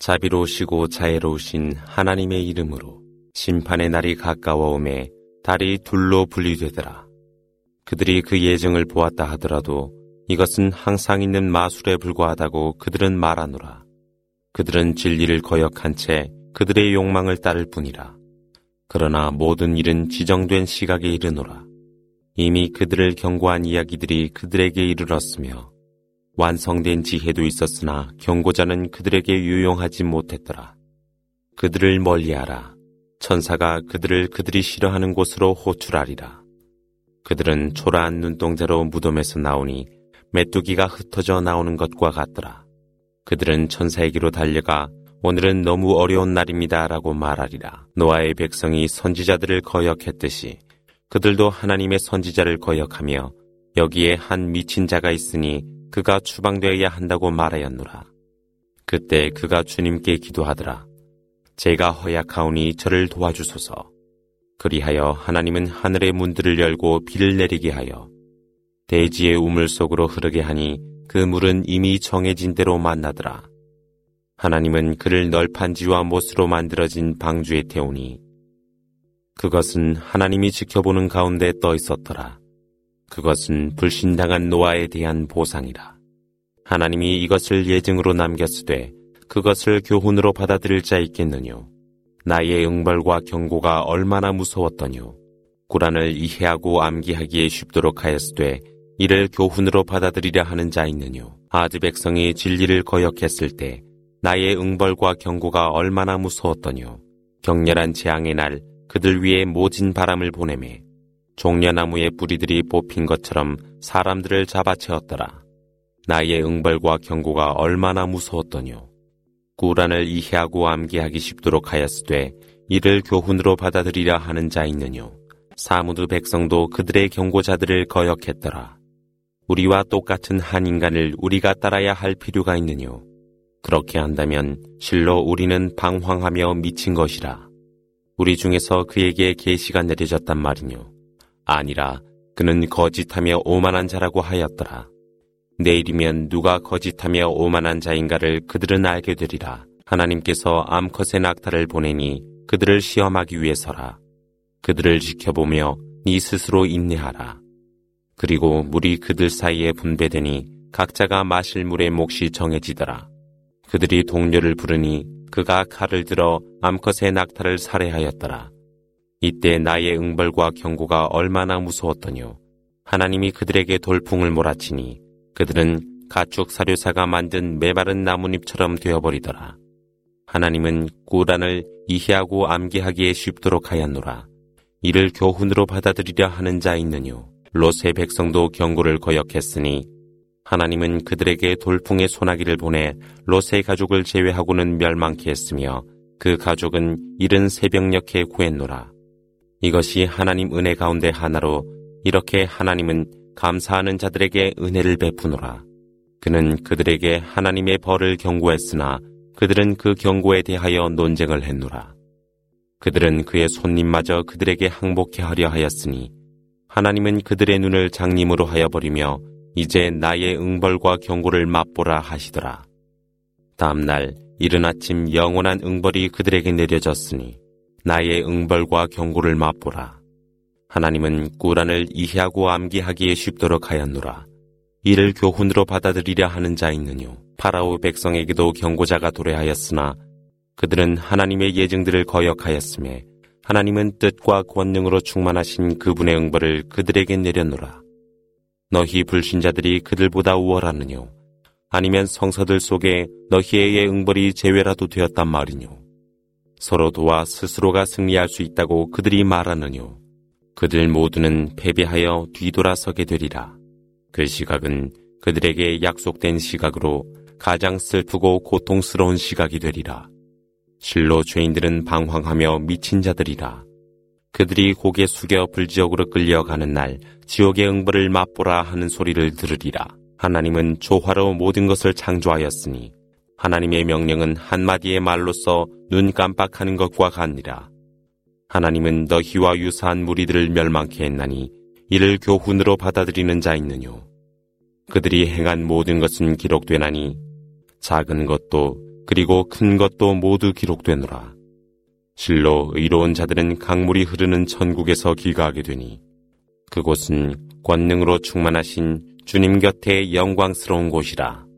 자비로우시고 자애로우신 하나님의 이름으로 심판의 날이 가까워오매 달이 둘로 분리되더라. 그들이 그 예정을 보았다 하더라도 이것은 항상 있는 마술에 불과하다고 그들은 말하노라. 그들은 진리를 거역한 채 그들의 욕망을 따를 뿐이라. 그러나 모든 일은 지정된 시각에 이르노라. 이미 그들을 경고한 이야기들이 그들에게 이르렀으며 완성된 지혜도 있었으나 경고자는 그들에게 유용하지 못했더라. 그들을 멀리하라. 천사가 그들을 그들이 싫어하는 곳으로 호출하리라. 그들은 초라한 눈동자로 무덤에서 나오니 메뚜기가 흩어져 나오는 것과 같더라. 그들은 천사에게로 달려가 오늘은 너무 어려운 날입니다. 라고 말하리라. 노아의 백성이 선지자들을 거역했듯이 그들도 하나님의 선지자를 거역하며 여기에 한 미친 자가 있으니 그가 추방되어야 한다고 말하였노라. 그때 그가 주님께 기도하더라. 제가 허약하오니 저를 도와주소서. 그리하여 하나님은 하늘의 문들을 열고 비를 내리게 하여 대지의 우물 속으로 흐르게 하니 그 물은 이미 정해진 대로 만나더라. 하나님은 그를 널판지와 못으로 만들어진 방주에 태우니 그것은 하나님이 지켜보는 가운데 떠 있었더라. 그것은 불신당한 노아에 대한 보상이라. 하나님이 이것을 예증으로 남겼으되 그것을 교훈으로 받아들일 자 있겠느뇨. 나의 응벌과 경고가 얼마나 무서웠더뇨. 꾸란을 이해하고 암기하기에 쉽도록 하였으되 이를 교훈으로 받아들이려 하는 자 있느뇨. 아드 백성이 진리를 거역했을 때 나의 응벌과 경고가 얼마나 무서웠더뇨. 격렬한 재앙의 날 그들 위에 모진 바람을 보내매 종려나무의 뿌리들이 뽑힌 것처럼 사람들을 잡아채웠더라. 나의 응벌과 경고가 얼마나 무서웠더뇨. 꾸란을 이해하고 암기하기 쉽도록 하였으되 이를 교훈으로 받아들이려 하는 자 있느뇨. 사무드 백성도 그들의 경고자들을 거역했더라. 우리와 똑같은 한 인간을 우리가 따라야 할 필요가 있느뇨. 그렇게 한다면 실로 우리는 방황하며 미친 것이라. 우리 중에서 그에게 계시가 내려졌단 말이뇨. 아니라 그는 거짓하며 오만한 자라고 하였더라. 내일이면 누가 거짓하며 오만한 자인가를 그들은 알게 되리라. 하나님께서 암컷의 낙타를 보내니 그들을 시험하기 위해서라. 그들을 지켜보며 네 스스로 인내하라. 그리고 물이 그들 사이에 분배되니 각자가 마실 물의 몫이 정해지더라. 그들이 동료를 부르니 그가 칼을 들어 암컷의 낙타를 살해하였더라. 이때 나의 응벌과 경고가 얼마나 무서웠더뇨. 하나님이 그들에게 돌풍을 몰아치니 그들은 가축 사료사가 만든 메마른 나뭇잎처럼 되어버리더라. 하나님은 꾸란을 이해하고 암기하기에 쉽도록 하였노라. 이를 교훈으로 받아들이려 하는 자 있느뇨. 롯의 백성도 경고를 거역했으니 하나님은 그들에게 돌풍의 소나기를 보내 롯의 가족을 제외하고는 멸망케 했으며 그 가족은 이른 새벽녘에 구했노라. 이것이 하나님 은혜 가운데 하나로 이렇게 하나님은 감사하는 자들에게 은혜를 베푸노라. 그는 그들에게 하나님의 벌을 경고했으나 그들은 그 경고에 대하여 논쟁을 했노라. 그들은 그의 손님마저 그들에게 항복해 하려 하였으니 하나님은 그들의 눈을 장님으로 하여 버리며 이제 나의 응벌과 경고를 맛보라 하시더라. 다음날 이른 아침 영원한 응벌이 그들에게 내려졌으니 나의 응벌과 경고를 맛보라. 하나님은 꾸란을 이해하고 암기하기에 쉽도록 하였노라. 이를 교훈으로 받아들이려 하는 자 있느뇨. 파라오 백성에게도 경고자가 도래하였으나 그들은 하나님의 예증들을 거역하였음에 하나님은 뜻과 권능으로 충만하신 그분의 응벌을 그들에게 내려노라. 너희 불신자들이 그들보다 우월하느뇨. 아니면 성서들 속에 너희의 응벌이 제외라도 되었단 말이뇨. 서로 도와 스스로가 승리할 수 있다고 그들이 말하느뇨. 그들 모두는 패배하여 뒤돌아서게 되리라. 그 시각은 그들에게 약속된 시각으로 가장 슬프고 고통스러운 시각이 되리라. 실로 죄인들은 방황하며 미친 자들이라. 그들이 고개 숙여 불지옥으로 끌려가는 날 지옥의 응벌을 맛보라 하는 소리를 들으리라. 하나님은 조화로 모든 것을 창조하였으니 하나님의 명령은 한마디의 말로써 눈 깜빡하는 것과 같니라. 하나님은 너희와 유사한 무리들을 멸망케 했나니 이를 교훈으로 받아들이는 자 있느뇨. 그들이 행한 모든 것은 기록되나니 작은 것도 그리고 큰 것도 모두 기록되노라. 실로 의로운 자들은 강물이 흐르는 천국에서 귀가하게 되니 그곳은 권능으로 충만하신 주님 곁에 영광스러운 곳이라.